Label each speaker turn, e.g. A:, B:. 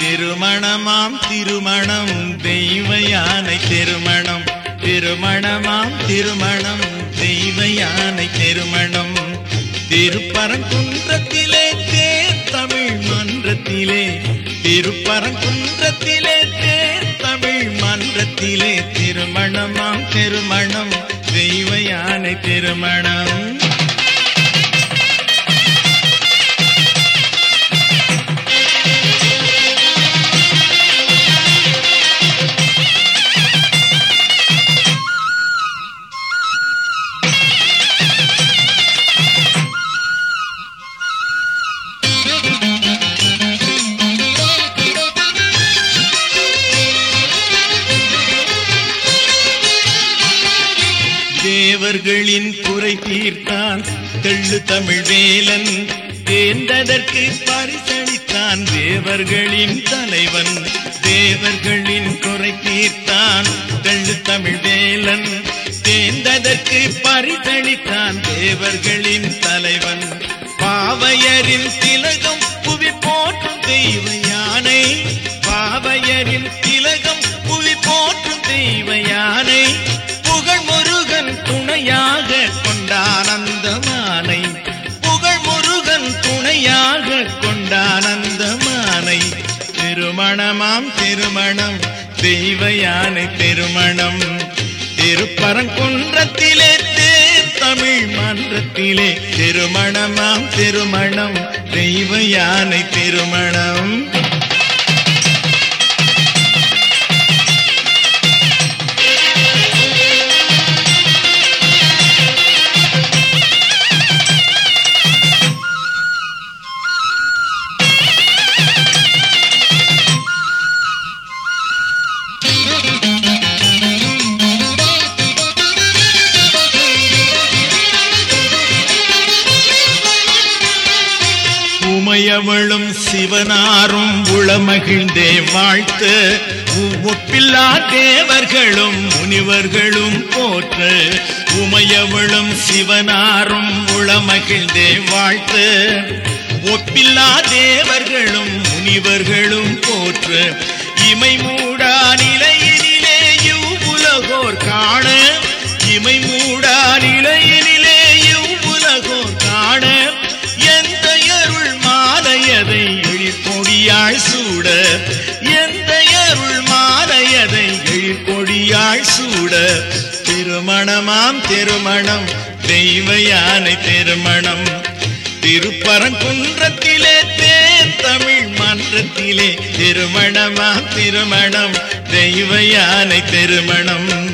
A: திருமணமாம் திருமணம் தெய்வ யானை திருமணம். திருமணமாம் திருமணம் தெய்வ யானை திருமணம். திருப்பரங்குன்றத்திலே தேர் தமிழ் மன்றத்திலே. திருப்பரங்குன்றத்திலே தேர் தமிழ் மன்றத்திலே. திருமணமாம் திருமணம் தெய்வ யானை திருமணம். தேவர்களின் குறை தீர்த்தான். தெள்ளு தமிழ் வேலன் தேர்ந்ததற்கு பரிசளித்தான். தேவர்களின் தலைவன் தேவர்களின் குறை தீர்த்தான். தெள்ளு தமிழ் வேலன் தேர்ந்ததற்கு பரிசளித்தான். தேவர்களின் தலைவன் பாவையரின் திலகம் புவி போற்றும் தெய்வ யானை. பாவையரின் திலகம் திருமணமாம் திருமணம். தெய்வ யானை திருமணம். திருப்பரங்குன்றத்திலே தேர் தமிழ் மன்றத்திலே திருமணமாம் திருமணம். தெய்வ யானை திருமணம். உமையவளும் சிவனாரும் உளமகிழ்ந்தே வாழ்த்து. ஒப்பில்லா தேவர்களும் முனிவர்களும் போற்ற. உமையவளும் சிவனாரும் உளமகிழ்ந்தே வாழ்த்து. ஒப்பில்லா தேவர்களும் முனிவர்களும் போற்ற. இமை மூடா நிலையினிலேயும் உலகோர் காண. இமை மூ கொடியாய் சூட எந்த அருள் மாலையதைகள் கொடியாய் சூட. திருமணமாம் திருமணம் தெய்வ யானை திருமணம். திருப்பரங்குன்றத்திலே தேன் தமிழ் மன்றத்திலே திருமணமாம் திருமணம் தெய்வ யானை திருமணம்.